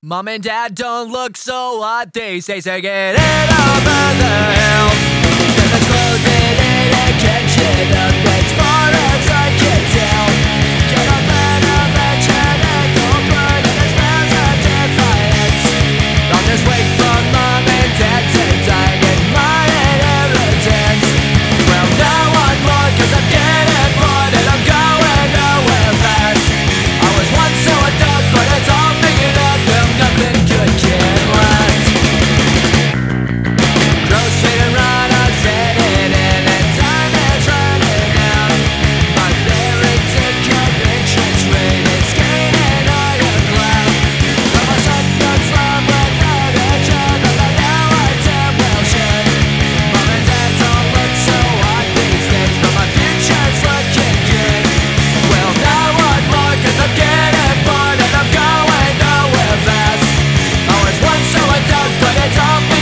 Mom and dad don't look so hot. They say, say, get it over the hill. heads